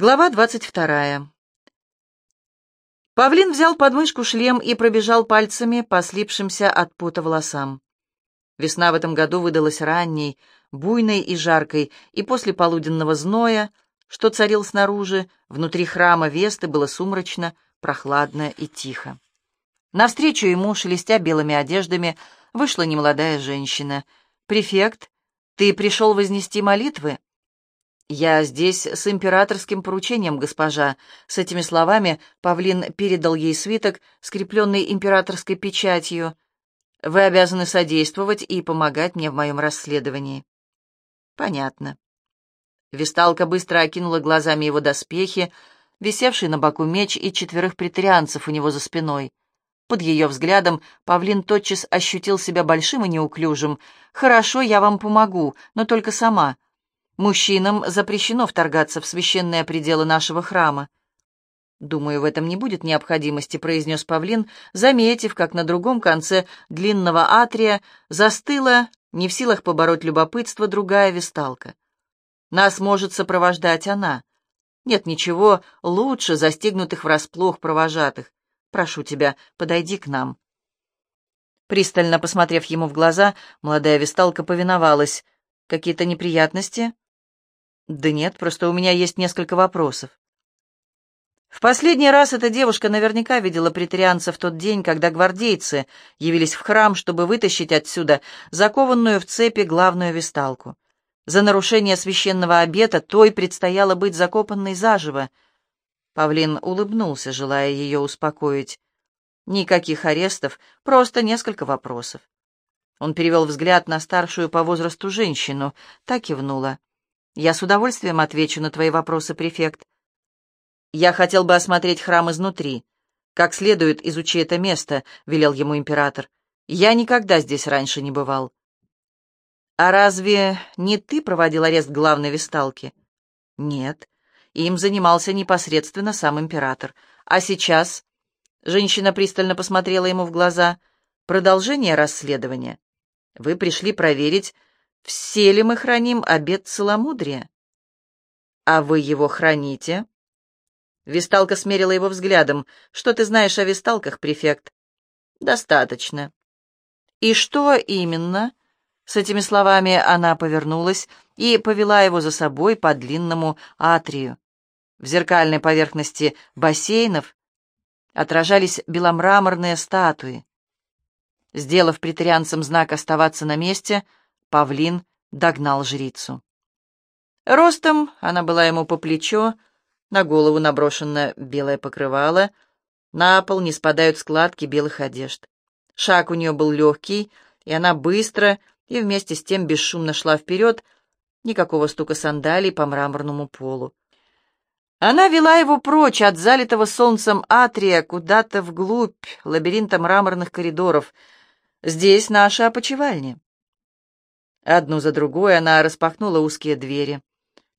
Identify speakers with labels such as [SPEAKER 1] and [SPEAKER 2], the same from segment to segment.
[SPEAKER 1] Глава двадцать вторая. Павлин взял под мышку шлем и пробежал пальцами по слипшимся от пута волосам. Весна в этом году выдалась ранней, буйной и жаркой, и после полуденного зноя, что царил снаружи, внутри храма Весты было сумрачно, прохладно и тихо. Навстречу ему, шелестя белыми одеждами, вышла немолодая женщина. «Префект, ты пришел вознести молитвы?» «Я здесь с императорским поручением, госпожа». С этими словами Павлин передал ей свиток, скрепленный императорской печатью. «Вы обязаны содействовать и помогать мне в моем расследовании». «Понятно». Висталка быстро окинула глазами его доспехи, висевший на боку меч и четверых претарианцев у него за спиной. Под ее взглядом Павлин тотчас ощутил себя большим и неуклюжим. «Хорошо, я вам помогу, но только сама». Мужчинам запрещено вторгаться в священные пределы нашего храма. «Думаю, в этом не будет необходимости», — произнес павлин, заметив, как на другом конце длинного атрия застыла, не в силах побороть любопытство, другая висталка. «Нас может сопровождать она. Нет ничего лучше застигнутых врасплох провожатых. Прошу тебя, подойди к нам». Пристально посмотрев ему в глаза, молодая висталка повиновалась. «Какие-то неприятности?» «Да нет, просто у меня есть несколько вопросов». В последний раз эта девушка наверняка видела претарианца в тот день, когда гвардейцы явились в храм, чтобы вытащить отсюда закованную в цепи главную висталку. За нарушение священного обета той предстояло быть закопанной заживо. Павлин улыбнулся, желая ее успокоить. Никаких арестов, просто несколько вопросов. Он перевел взгляд на старшую по возрасту женщину, так кивнула. Я с удовольствием отвечу на твои вопросы, префект. Я хотел бы осмотреть храм изнутри. Как следует изучи это место, велел ему император. Я никогда здесь раньше не бывал. А разве не ты проводил арест главной висталки? Нет. Им занимался непосредственно сам император. А сейчас... Женщина пристально посмотрела ему в глаза. Продолжение расследования. Вы пришли проверить, все ли мы храним обет целомудрия? А вы его храните? Висталка смерила его взглядом. Что ты знаешь о висталках, префект? Достаточно. И что именно? С этими словами она повернулась и повела его за собой по длинному атрию. В зеркальной поверхности бассейнов отражались беломраморные статуи. Сделав претарианцам знак оставаться на месте, Павлин догнал жрицу. Ростом она была ему по плечо, на голову наброшено белое покрывало, на пол не спадают складки белых одежд. Шаг у нее был легкий, и она быстро и вместе с тем бесшумно шла вперед, никакого стука сандалий по мраморному полу. Она вела его прочь от залитого солнцем атрия куда-то вглубь лабиринта мраморных коридоров. Здесь наша опочивальня. Одну за другой она распахнула узкие двери.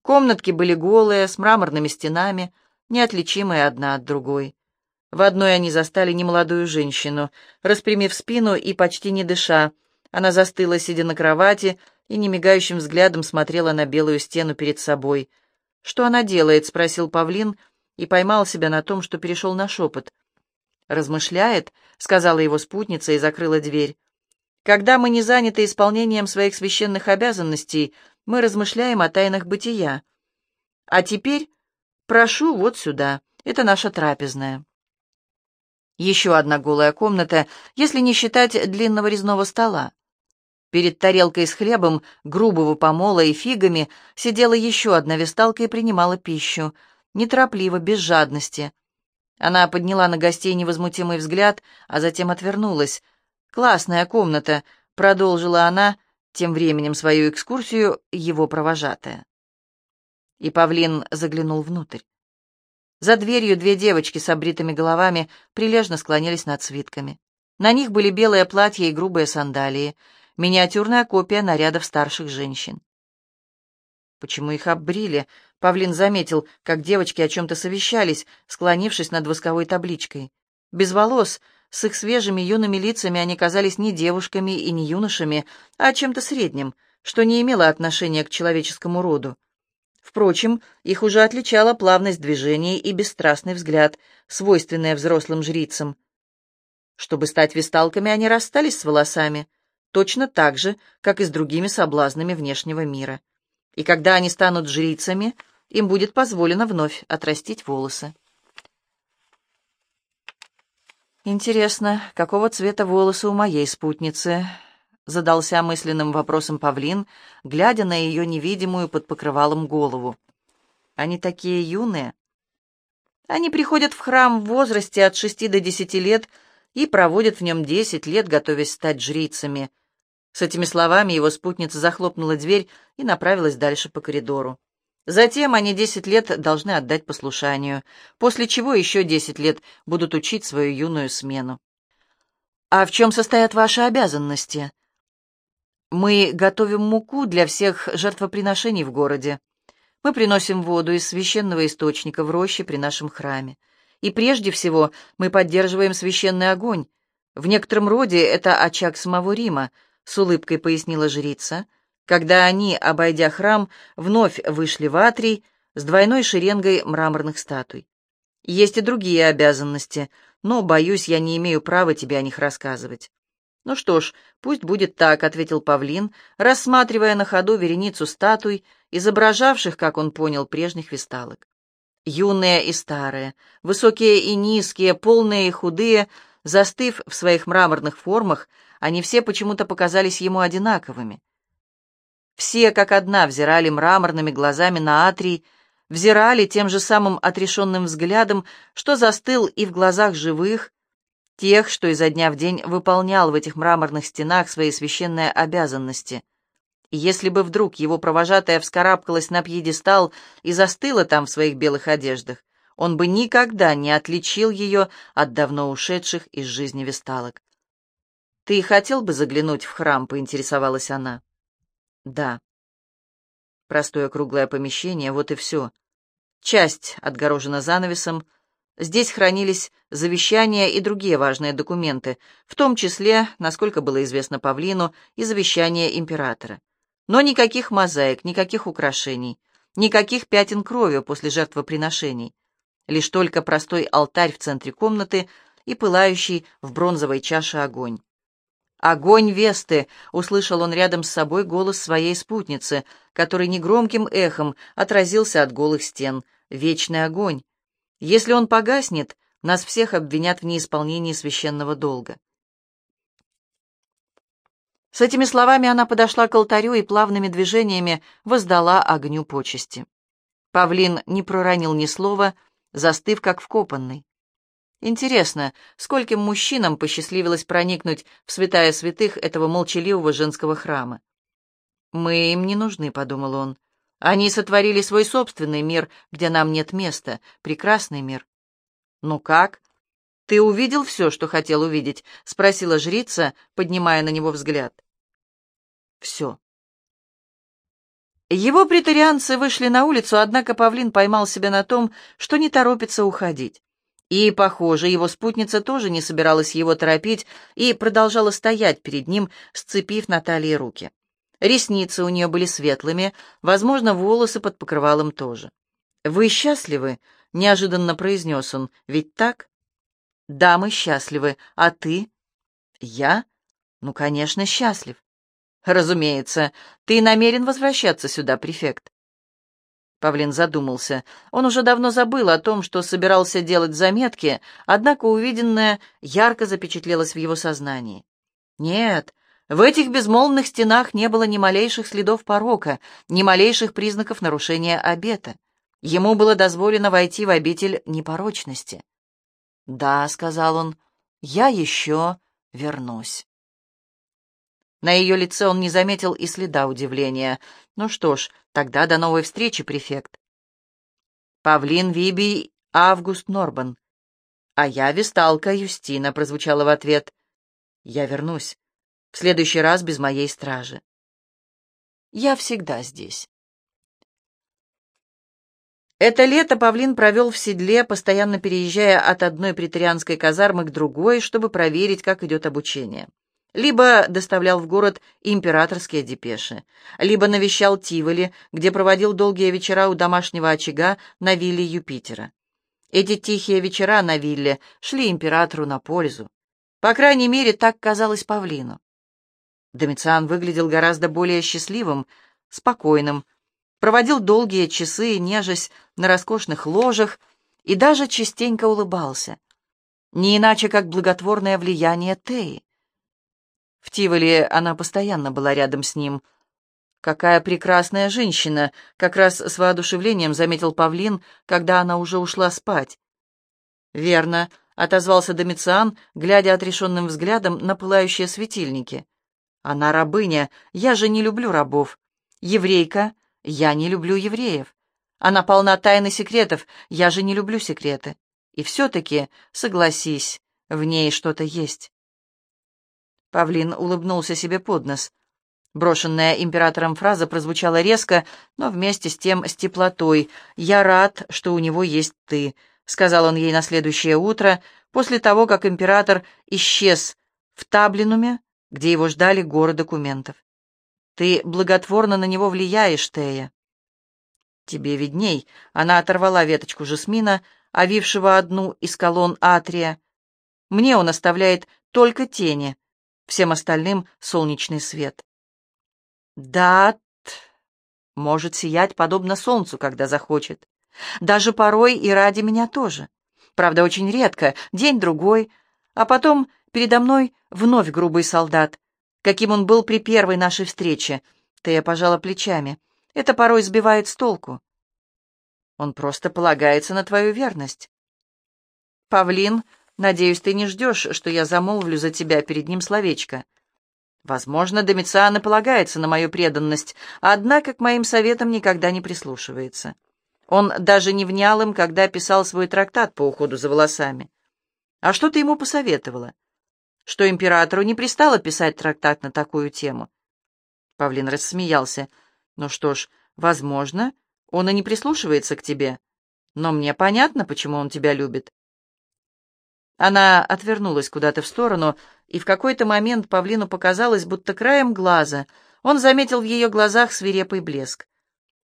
[SPEAKER 1] Комнатки были голые, с мраморными стенами, неотличимые одна от другой. В одной они застали немолодую женщину, распрямив спину и почти не дыша. Она застыла, сидя на кровати, и немигающим взглядом смотрела на белую стену перед собой. «Что она делает?» — спросил павлин и поймал себя на том, что перешел на шепот. «Размышляет», — сказала его спутница и закрыла дверь. Когда мы не заняты исполнением своих священных обязанностей, мы размышляем о тайнах бытия. А теперь прошу вот сюда, это наша трапезная. Еще одна голая комната, если не считать длинного резного стола. Перед тарелкой с хлебом, грубого помола и фигами сидела еще одна весталка и принимала пищу, неторопливо, без жадности. Она подняла на гостей невозмутимый взгляд, а затем отвернулась — «Классная комната», — продолжила она, тем временем свою экскурсию, его провожатая. И павлин заглянул внутрь. За дверью две девочки с обритыми головами прилежно склонились над свитками. На них были белое платье и грубые сандалии, миниатюрная копия нарядов старших женщин. Почему их оббрили? Павлин заметил, как девочки о чем-то совещались, склонившись над восковой табличкой. Без волос, с их свежими юными лицами они казались не девушками и не юношами, а чем-то средним, что не имело отношения к человеческому роду. Впрочем, их уже отличала плавность движений и бесстрастный взгляд, свойственные взрослым жрицам. Чтобы стать висталками, они расстались с волосами, точно так же, как и с другими соблазнами внешнего мира. И когда они станут жрицами, им будет позволено вновь отрастить волосы. Интересно, какого цвета волосы у моей спутницы? Задался мысленным вопросом павлин, глядя на ее невидимую под покрывалом голову. Они такие юные. Они приходят в храм в возрасте от шести до десяти лет и проводят в нем десять лет, готовясь стать жрицами. С этими словами его спутница захлопнула дверь и направилась дальше по коридору. Затем они десять лет должны отдать послушанию, после чего еще десять лет будут учить свою юную смену. «А в чем состоят ваши обязанности?» «Мы готовим муку для всех жертвоприношений в городе. Мы приносим воду из священного источника в роще при нашем храме. И прежде всего мы поддерживаем священный огонь. В некотором роде это очаг самого Рима», — с улыбкой пояснила жрица — когда они, обойдя храм, вновь вышли в атрий с двойной шеренгой мраморных статуй. Есть и другие обязанности, но, боюсь, я не имею права тебе о них рассказывать. «Ну что ж, пусть будет так», — ответил павлин, рассматривая на ходу вереницу статуй, изображавших, как он понял, прежних висталок. Юные и старые, высокие и низкие, полные и худые, застыв в своих мраморных формах, они все почему-то показались ему одинаковыми. Все как одна взирали мраморными глазами на Атрий, взирали тем же самым отрешенным взглядом, что застыл и в глазах живых, тех, что изо дня в день выполнял в этих мраморных стенах свои священные обязанности. И если бы вдруг его провожатая вскарабкалась на пьедестал и застыла там в своих белых одеждах, он бы никогда не отличил ее от давно ушедших из жизни весталок. «Ты хотел бы заглянуть в храм?» — поинтересовалась она. Да. Простое круглое помещение, вот и все. Часть отгорожена занавесом. Здесь хранились завещания и другие важные документы, в том числе, насколько было известно Павлину, и завещание императора. Но никаких мозаик, никаких украшений, никаких пятен крови после жертвоприношений. Лишь только простой алтарь в центре комнаты и пылающий в бронзовой чаше огонь. «Огонь Весты!» — услышал он рядом с собой голос своей спутницы, который негромким эхом отразился от голых стен. «Вечный огонь! Если он погаснет, нас всех обвинят в неисполнении священного долга». С этими словами она подошла к алтарю и плавными движениями воздала огню почести. Павлин не проронил ни слова, застыв как вкопанный. Интересно, скольким мужчинам посчастливилось проникнуть в святая святых этого молчаливого женского храма? «Мы им не нужны», — подумал он. «Они сотворили свой собственный мир, где нам нет места, прекрасный мир». «Ну как? Ты увидел все, что хотел увидеть?» — спросила жрица, поднимая на него взгляд. «Все». Его претарианцы вышли на улицу, однако павлин поймал себя на том, что не торопится уходить. И, похоже, его спутница тоже не собиралась его торопить и продолжала стоять перед ним, сцепив на талии руки. Ресницы у нее были светлыми, возможно, волосы под покрывалом тоже. «Вы счастливы?» — неожиданно произнес он. «Ведь так?» «Да, мы счастливы. А ты?» «Я? Ну, конечно, счастлив». «Разумеется. Ты намерен возвращаться сюда, префект?» Павлин задумался. Он уже давно забыл о том, что собирался делать заметки, однако увиденное ярко запечатлелось в его сознании. Нет, в этих безмолвных стенах не было ни малейших следов порока, ни малейших признаков нарушения обета. Ему было дозволено войти в обитель непорочности. «Да», — сказал он, — «я еще вернусь». На ее лице он не заметил и следа удивления. Ну что ж, тогда до новой встречи, префект. Павлин Вибий Август Норбан. А я Весталка Юстина, прозвучало в ответ. Я вернусь. В следующий раз без моей стражи. Я всегда здесь. Это лето Павлин провел в седле, постоянно переезжая от одной претерианской казармы к другой, чтобы проверить, как идет обучение. Либо доставлял в город императорские депеши, либо навещал Тиволи, где проводил долгие вечера у домашнего очага на вилле Юпитера. Эти тихие вечера на вилле шли императору на пользу. По крайней мере, так казалось Павлину. Домициан выглядел гораздо более счастливым, спокойным, проводил долгие часы, нежась на роскошных ложах, и даже частенько улыбался. Не иначе, как благотворное влияние Теи. В Тиволе она постоянно была рядом с ним. «Какая прекрасная женщина!» — как раз с воодушевлением заметил Павлин, когда она уже ушла спать. «Верно», — отозвался Домициан, глядя отрешенным взглядом на пылающие светильники. «Она рабыня, я же не люблю рабов. Еврейка, я не люблю евреев. Она полна тайны секретов, я же не люблю секреты. И все-таки, согласись, в ней что-то есть». Павлин улыбнулся себе под нос. Брошенная императором фраза прозвучала резко, но вместе с тем с теплотой. «Я рад, что у него есть ты», — сказал он ей на следующее утро, после того, как император исчез в Таблинуме, где его ждали горы документов. «Ты благотворно на него влияешь, Тея». «Тебе видней», — она оторвала веточку жасмина, овившего одну из колонн Атрия. «Мне он оставляет только тени», — всем остальным солнечный свет. Да, может сиять подобно солнцу, когда захочет. Даже порой и ради меня тоже. Правда, очень редко, день-другой, а потом передо мной вновь грубый солдат, каким он был при первой нашей встрече. Ты я пожала плечами. Это порой сбивает с толку. Он просто полагается на твою верность. Павлин Надеюсь, ты не ждешь, что я замолвлю за тебя перед ним словечко. Возможно, Домициан и полагается на мою преданность, однако к моим советам никогда не прислушивается. Он даже не внял им, когда писал свой трактат по уходу за волосами. А что ты ему посоветовала? Что императору не пристало писать трактат на такую тему? Павлин рассмеялся. Ну что ж, возможно, он и не прислушивается к тебе. Но мне понятно, почему он тебя любит. Она отвернулась куда-то в сторону, и в какой-то момент павлину показалось, будто краем глаза он заметил в ее глазах свирепый блеск.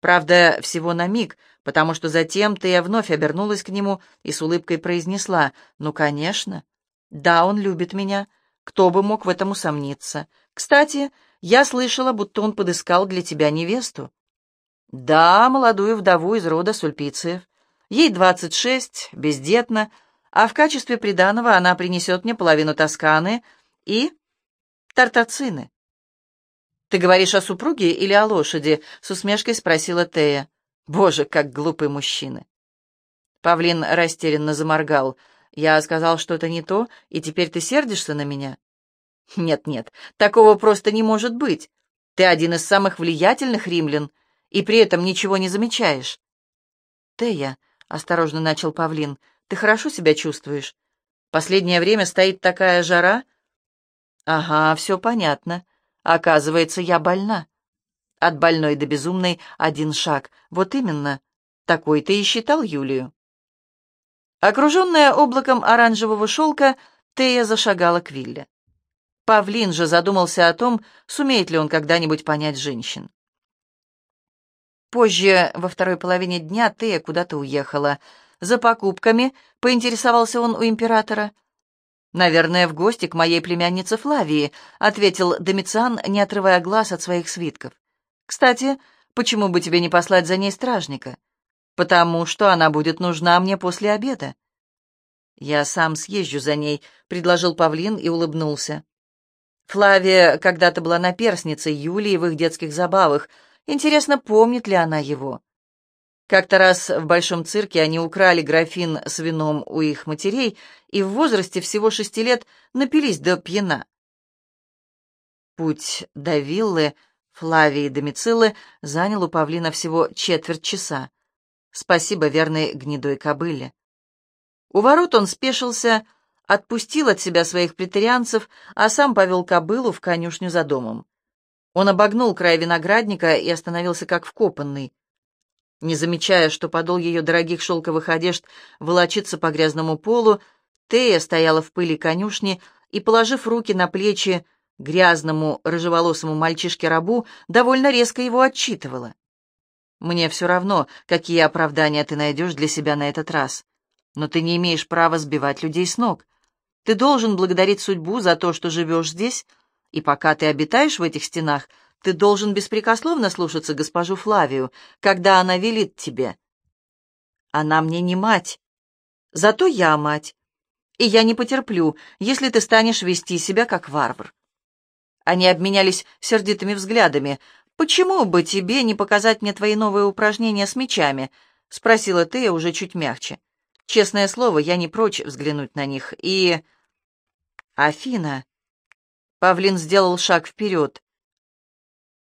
[SPEAKER 1] Правда, всего на миг, потому что затем Тея вновь обернулась к нему и с улыбкой произнесла, «Ну, конечно. Да, он любит меня. Кто бы мог в этом усомниться? Кстати, я слышала, будто он подыскал для тебя невесту». «Да, молодую вдову из рода Сульпициев. Ей двадцать шесть, бездетна, а в качестве приданого она принесет мне половину Тосканы и тартацины. «Ты говоришь о супруге или о лошади?» — с усмешкой спросила Тея. «Боже, как глупый мужчина!» Павлин растерянно заморгал. «Я сказал что-то не то, и теперь ты сердишься на меня?» «Нет-нет, такого просто не может быть. Ты один из самых влиятельных римлян, и при этом ничего не замечаешь». «Тея», — осторожно начал Павлин, — ты хорошо себя чувствуешь? Последнее время стоит такая жара?» «Ага, все понятно. Оказывается, я больна. От больной до безумной один шаг. Вот именно. Такой ты и считал Юлию». Окруженная облаком оранжевого шелка, Тея зашагала к Вилле. Павлин же задумался о том, сумеет ли он когда-нибудь понять женщин. Позже, во второй половине дня, Тея куда-то уехала — за покупками?» — поинтересовался он у императора. «Наверное, в гости к моей племяннице Флавии», — ответил Домициан, не отрывая глаз от своих свитков. «Кстати, почему бы тебе не послать за ней стражника? Потому что она будет нужна мне после обеда». «Я сам съезжу за ней», — предложил Павлин и улыбнулся. Флавия когда-то была наперсницей Юлии в их детских забавах. Интересно, помнит ли она его? Как-то раз в Большом цирке они украли графин с вином у их матерей и в возрасте всего шести лет напились до пьяна. Путь до виллы Флавии Домицилы занял у павлина всего четверть часа. Спасибо верной гнедой кобыле. У ворот он спешился, отпустил от себя своих претерианцев, а сам повел кобылу в конюшню за домом. Он обогнул край виноградника и остановился как вкопанный. Не замечая, что подол ее дорогих шелковых одежд волочится по грязному полу, Тея стояла в пыли конюшни и, положив руки на плечи грязному рыжеволосому мальчишке-рабу довольно резко его отчитывала. «Мне все равно, какие оправдания ты найдешь для себя на этот раз. Но ты не имеешь права сбивать людей с ног. Ты должен благодарить судьбу за то, что живешь здесь, и пока ты обитаешь в этих стенах, ты должен беспрекословно слушаться госпожу Флавию, когда она велит тебе. Она мне не мать. Зато я мать. И я не потерплю, если ты станешь вести себя как варвар. Они обменялись сердитыми взглядами. «Почему бы тебе не показать мне твои новые упражнения с мечами?» — спросила Тея уже чуть мягче. «Честное слово, я не прочь взглянуть на них. И...» «Афина...» Павлин сделал шаг вперед.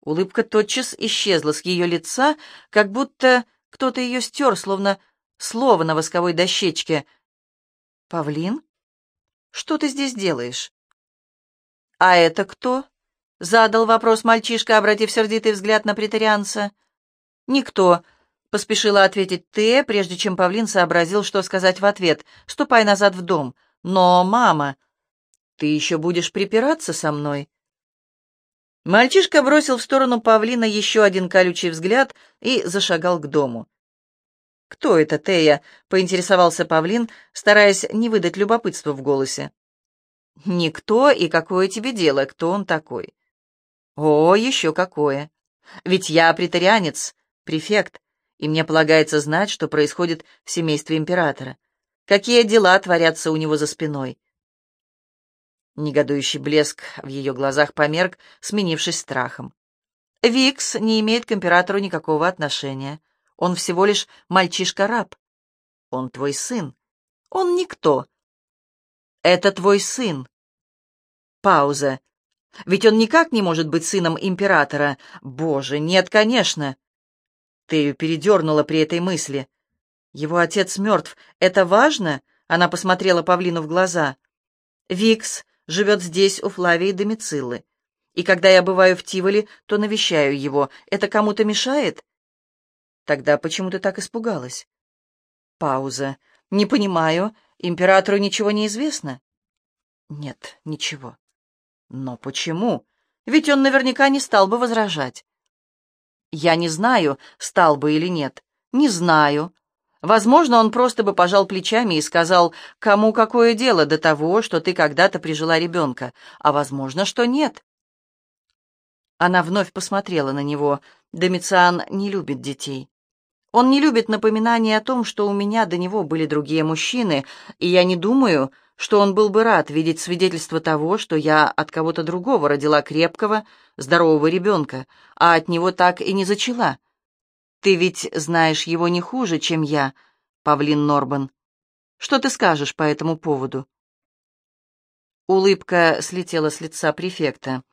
[SPEAKER 1] Улыбка тотчас исчезла с ее лица, как будто кто-то ее стер, словно слово на восковой дощечке. «Павлин? Что ты здесь делаешь?» «А это кто?» — задал вопрос мальчишка, обратив сердитый взгляд на претарианца. «Никто», — поспешила ответить ты, прежде чем Павлин сообразил, что сказать в ответ. «Ступай назад в дом». «Но, мама, ты еще будешь припираться со мной?» Мальчишка бросил в сторону павлина еще один колючий взгляд и зашагал к дому. «Кто это, Тея?» — поинтересовался павлин, стараясь не выдать любопытства в голосе. «Никто, и какое тебе дело, кто он такой?» «О, еще какое! Ведь я претарианец, префект, и мне полагается знать, что происходит в семействе императора. Какие дела творятся у него за спиной?» Негодующий блеск в ее глазах померк, сменившись страхом. «Викс не имеет к императору никакого отношения. Он всего лишь мальчишка-раб. Он твой сын. Он никто. Это твой сын. Пауза. Ведь он никак не может быть сыном императора. Боже, нет, конечно. Тею передернула при этой мысли. Его отец мертв. Это важно? Она посмотрела павлину в глаза. Викс живет здесь, у Флавии Домициллы. И когда я бываю в Тиволе, то навещаю его. Это кому-то мешает? Тогда почему ты так испугалась? Пауза. Не понимаю. Императору ничего не известно? Нет, ничего. Но почему? Ведь он наверняка не стал бы возражать. Я не знаю, стал бы или нет. Не знаю. Возможно, он просто бы пожал плечами и сказал, кому какое дело до того, что ты когда-то прижила ребенка, а возможно, что нет. Она вновь посмотрела на него. Домициан не любит детей. Он не любит напоминания о том, что у меня до него были другие мужчины, и я не думаю, что он был бы рад видеть свидетельство того, что я от кого-то другого родила крепкого, здорового ребенка, а от него так и не зачала. Ты ведь знаешь его не хуже, чем я, Павлин Норбан. Что ты скажешь по этому поводу?» Улыбка слетела с лица префекта.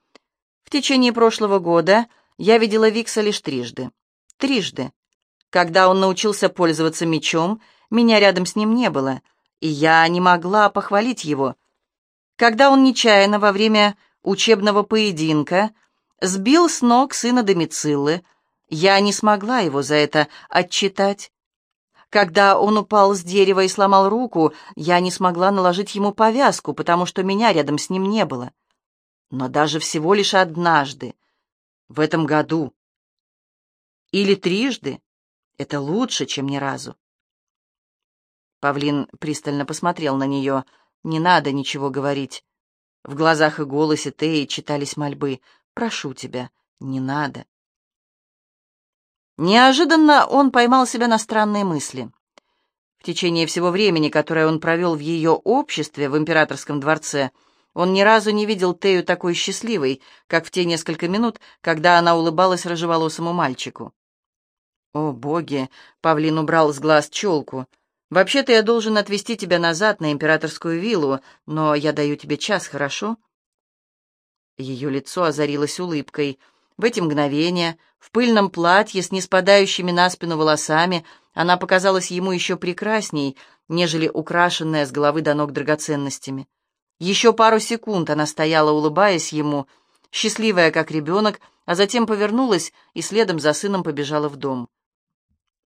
[SPEAKER 1] «В течение прошлого года я видела Викса лишь трижды. Трижды. Когда он научился пользоваться мечом, меня рядом с ним не было, и я не могла похвалить его. Когда он нечаянно во время учебного поединка сбил с ног сына Домициллы, я не смогла его за это отчитать. Когда он упал с дерева и сломал руку, я не смогла наложить ему повязку, потому что меня рядом с ним не было. Но даже всего лишь однажды, в этом году, или трижды, это лучше, чем ни разу. Павлин пристально посмотрел на нее. «Не надо ничего говорить». В глазах и голосе Теи читались мольбы. «Прошу тебя, не надо». Неожиданно он поймал себя на странные мысли. В течение всего времени, которое он провел в ее обществе в императорском дворце, он ни разу не видел Тею такой счастливой, как в те несколько минут, когда она улыбалась рыжеволосому мальчику. «О, боги!» — павлин убрал с глаз челку. «Вообще-то я должен отвезти тебя назад на императорскую виллу, но я даю тебе час, хорошо?» Ее лицо озарилось улыбкой. В эти мгновения, в пыльном платье с неспадающими на спину волосами, она показалась ему еще прекрасней, нежели украшенная с головы до ног драгоценностями. Еще пару секунд она стояла, улыбаясь ему, счастливая, как ребенок, а затем повернулась и следом за сыном побежала в дом.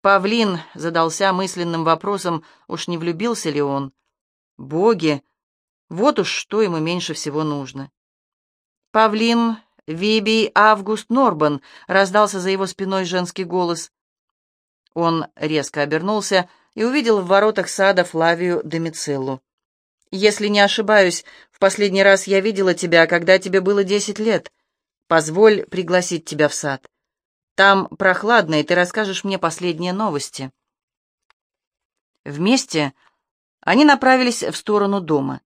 [SPEAKER 1] Павлин задался мысленным вопросом, уж не влюбился ли он. Боги, вот уж что ему меньше всего нужно. «Павлин, Вибий, Август, Норбан!» — раздался за его спиной женский голос. Он резко обернулся и увидел в воротах сада Флавию Домициллу. «Если не ошибаюсь, в последний раз я видела тебя, когда тебе было десять лет. Позволь пригласить тебя в сад. Там прохладно, и ты расскажешь мне последние новости». Вместе они направились в сторону дома.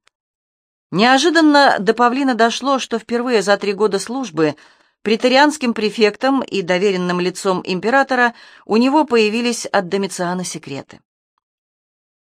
[SPEAKER 1] Неожиданно до Павлина дошло, что впервые за три года службы претарианским префектом и доверенным лицом императора у него появились от Домициана секреты.